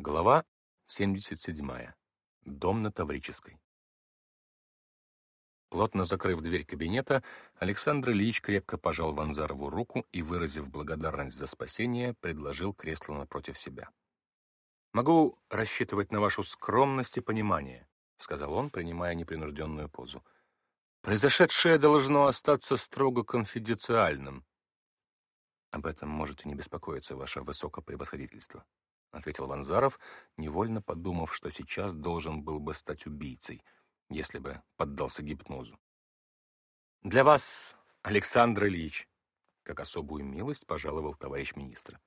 Глава 77. Дом на Таврической. Плотно закрыв дверь кабинета, Александр Ильич крепко пожал Ванзарову руку и, выразив благодарность за спасение, предложил кресло напротив себя. «Могу рассчитывать на вашу скромность и понимание», — сказал он, принимая непринужденную позу. «Произошедшее должно остаться строго конфиденциальным». «Об этом можете не беспокоиться, ваше высокопревосходительство», — ответил Ванзаров, невольно подумав, что сейчас должен был бы стать убийцей, если бы поддался гипнозу. «Для вас, Александр Ильич», — как особую милость пожаловал товарищ министр.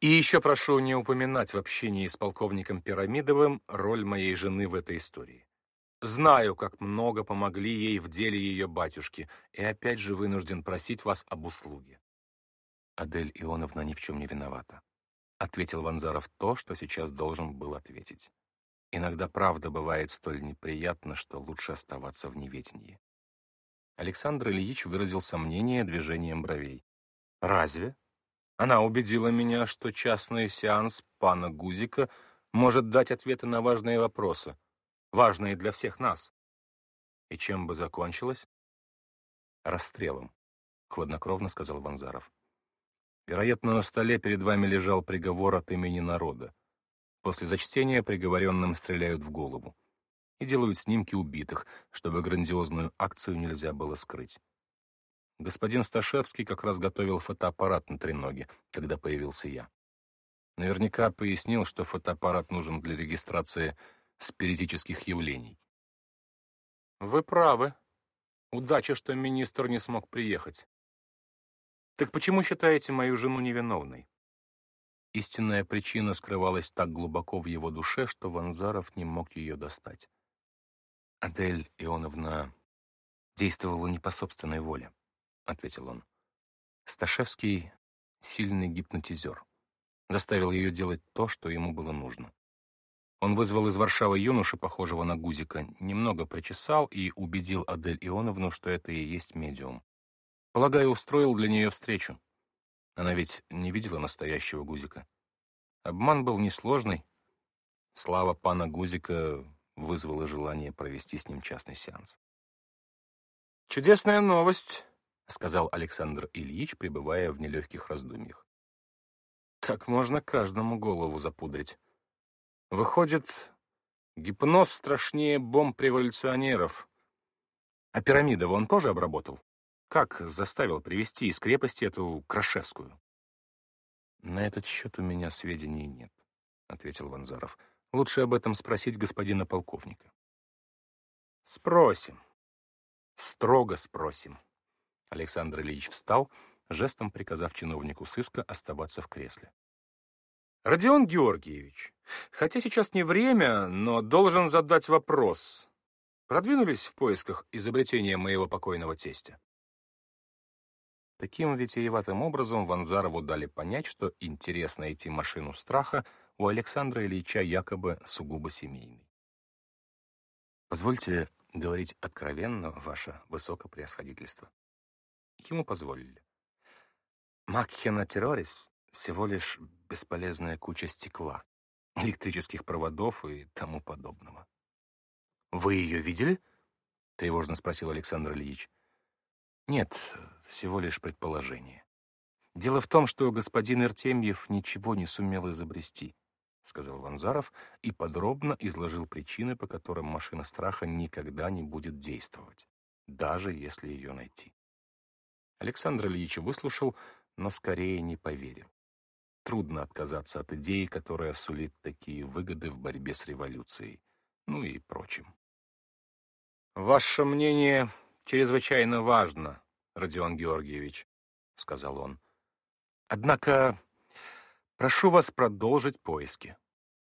«И еще прошу не упоминать в общении с полковником Пирамидовым роль моей жены в этой истории. Знаю, как много помогли ей в деле ее батюшки, и опять же вынужден просить вас об услуге». Адель Ионовна ни в чем не виновата. — ответил Ванзаров то, что сейчас должен был ответить. «Иногда правда бывает столь неприятно, что лучше оставаться в неведении». Александр Ильич выразил сомнение движением бровей. «Разве? Она убедила меня, что частный сеанс пана Гузика может дать ответы на важные вопросы, важные для всех нас. И чем бы закончилось?» «Расстрелом», — хладнокровно сказал Ванзаров. Вероятно, на столе перед вами лежал приговор от имени народа. После зачтения приговоренным стреляют в голову и делают снимки убитых, чтобы грандиозную акцию нельзя было скрыть. Господин Сташевский как раз готовил фотоаппарат на треноге, когда появился я. Наверняка пояснил, что фотоаппарат нужен для регистрации спиритических явлений. «Вы правы. Удача, что министр не смог приехать. Так почему считаете мою жену невиновной? Истинная причина скрывалась так глубоко в его душе, что Ванзаров не мог ее достать. «Адель Ионовна действовала не по собственной воле», — ответил он. Сташевский — сильный гипнотизер. Заставил ее делать то, что ему было нужно. Он вызвал из Варшавы юноша, похожего на Гузика, немного причесал и убедил Адель Ионовну, что это и есть медиум. Полагаю, устроил для нее встречу. Она ведь не видела настоящего Гузика. Обман был несложный. Слава пана Гузика вызвала желание провести с ним частный сеанс. «Чудесная новость», — сказал Александр Ильич, пребывая в нелегких раздумьях. «Так можно каждому голову запудрить. Выходит, гипноз страшнее бомб революционеров. А пирамидов он тоже обработал?» Как заставил привести из крепости эту Крашевскую? На этот счет у меня сведений нет, ответил Ванзаров. Лучше об этом спросить господина полковника. Спросим. Строго спросим. Александр Ильич встал, жестом приказав чиновнику сыска оставаться в кресле. «Родион Георгиевич, хотя сейчас не время, но должен задать вопрос. Продвинулись в поисках изобретения моего покойного тестя?» Таким витиеватым образом Ванзарову дали понять, что интерес найти машину страха у Александра Ильича якобы сугубо семейный. «Позвольте говорить откровенно, ваше высокопреосходительство». Ему позволили. Макхена Террорис — всего лишь бесполезная куча стекла, электрических проводов и тому подобного. «Вы ее видели?» — тревожно спросил Александр Ильич. Нет, всего лишь предположение. Дело в том, что господин Артемьев ничего не сумел изобрести, сказал Ванзаров и подробно изложил причины, по которым машина страха никогда не будет действовать, даже если ее найти. Александр Ильич выслушал, но скорее не поверил. Трудно отказаться от идеи, которая сулит такие выгоды в борьбе с революцией, ну и прочим. «Ваше мнение чрезвычайно важно, Родион Георгиевич», — сказал он. «Однако прошу вас продолжить поиски.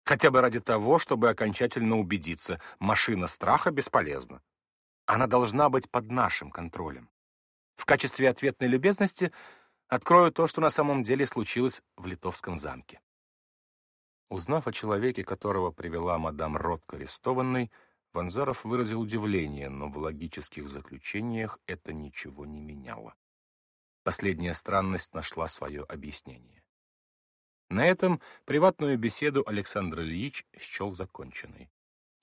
Хотя бы ради того, чтобы окончательно убедиться, машина страха бесполезна. Она должна быть под нашим контролем. В качестве ответной любезности открою то, что на самом деле случилось в Литовском замке». Узнав о человеке, которого привела мадам Ротко арестованной, Ванзаров выразил удивление, но в логических заключениях это ничего не меняло. Последняя странность нашла свое объяснение. На этом приватную беседу Александр Ильич счел законченной.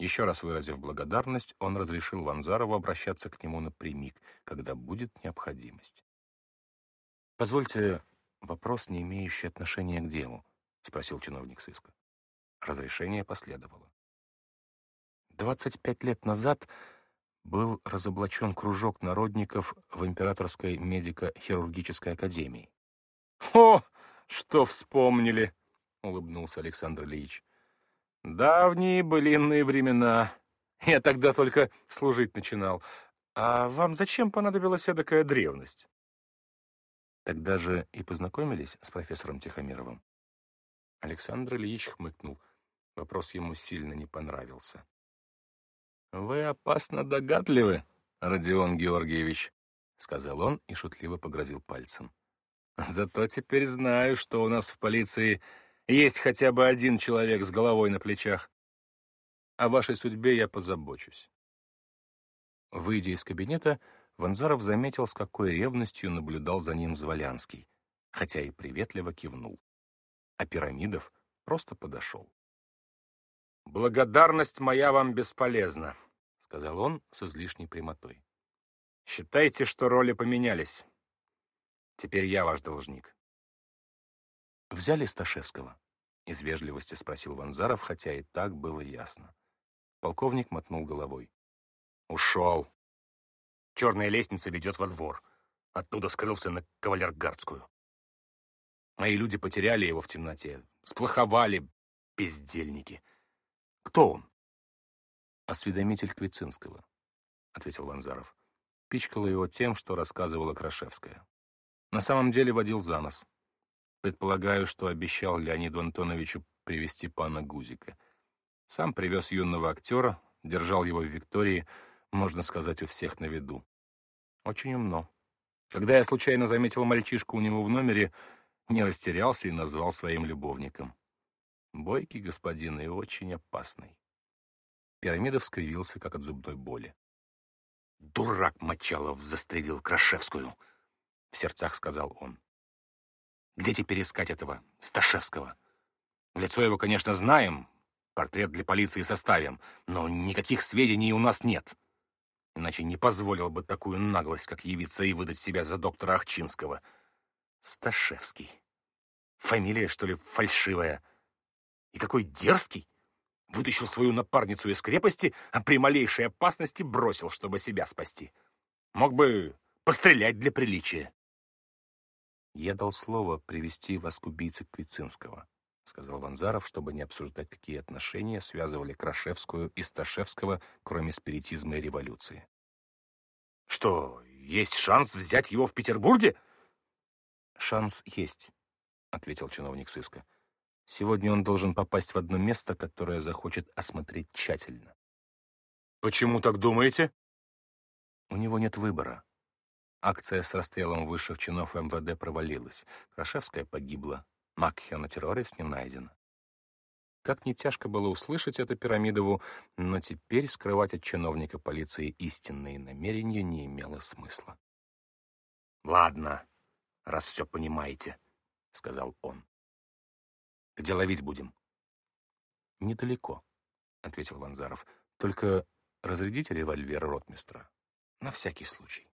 Еще раз выразив благодарность, он разрешил Ванзарову обращаться к нему напрямик, когда будет необходимость. «Позвольте вопрос, не имеющий отношения к делу», — спросил чиновник сыска. Разрешение последовало. Двадцать пять лет назад был разоблачен кружок народников в Императорской медико-хирургической академии. «О, что вспомнили!» — улыбнулся Александр Ильич. «Давние былинные времена. Я тогда только служить начинал. А вам зачем понадобилась эдакая древность?» Тогда же и познакомились с профессором Тихомировым. Александр Ильич хмыкнул. Вопрос ему сильно не понравился. «Вы опасно догадливы, Родион Георгиевич», — сказал он и шутливо погрозил пальцем. «Зато теперь знаю, что у нас в полиции есть хотя бы один человек с головой на плечах. О вашей судьбе я позабочусь». Выйдя из кабинета, Ванзаров заметил, с какой ревностью наблюдал за ним Зволянский, хотя и приветливо кивнул. А Пирамидов просто подошел. «Благодарность моя вам бесполезна», — сказал он с излишней прямотой. «Считайте, что роли поменялись. Теперь я ваш должник». «Взяли Сташевского?» — из вежливости спросил Ванзаров, хотя и так было ясно. Полковник мотнул головой. «Ушел. Черная лестница ведет во двор. Оттуда скрылся на кавалергардскую. Мои люди потеряли его в темноте, сплоховали, бездельники». Кто он? Осведомитель Квицинского, ответил Ванзаров. Пичкала его тем, что рассказывала Крашевская. На самом деле водил за нос. Предполагаю, что обещал Леониду Антоновичу привести пана Гузика. Сам привез юного актера, держал его в Виктории, можно сказать, у всех на виду. Очень умно. Когда я случайно заметил мальчишку у него в номере, не растерялся и назвал своим любовником. Бойкий господин и очень опасный. Пирамидов скривился, как от зубной боли. «Дурак Мочалов застрелил Крашевскую!» — в сердцах сказал он. «Где теперь искать этого Сташевского? Лицо его, конечно, знаем, портрет для полиции составим, но никаких сведений у нас нет. Иначе не позволил бы такую наглость, как явиться и выдать себя за доктора Ахчинского. Сташевский. Фамилия, что ли, фальшивая?» И какой дерзкий! Вытащил свою напарницу из крепости, а при малейшей опасности бросил, чтобы себя спасти. Мог бы пострелять для приличия. «Я дал слово привести вас к убийце Квицинского», — сказал Ванзаров, чтобы не обсуждать, какие отношения связывали Крашевскую и Сташевского, кроме спиритизма и революции. «Что, есть шанс взять его в Петербурге?» «Шанс есть», — ответил чиновник сыска. Сегодня он должен попасть в одно место, которое захочет осмотреть тщательно. «Почему так думаете?» У него нет выбора. Акция с расстрелом высших чинов МВД провалилась. Крашевская погибла. Макхе на терроре с ним найден. Как не тяжко было услышать это Пирамидову, но теперь скрывать от чиновника полиции истинные намерения не имело смысла. «Ладно, раз все понимаете», — сказал он. Где ловить будем?» «Недалеко», — ответил Ванзаров. «Только разрядите револьвер ротмистра. На всякий случай».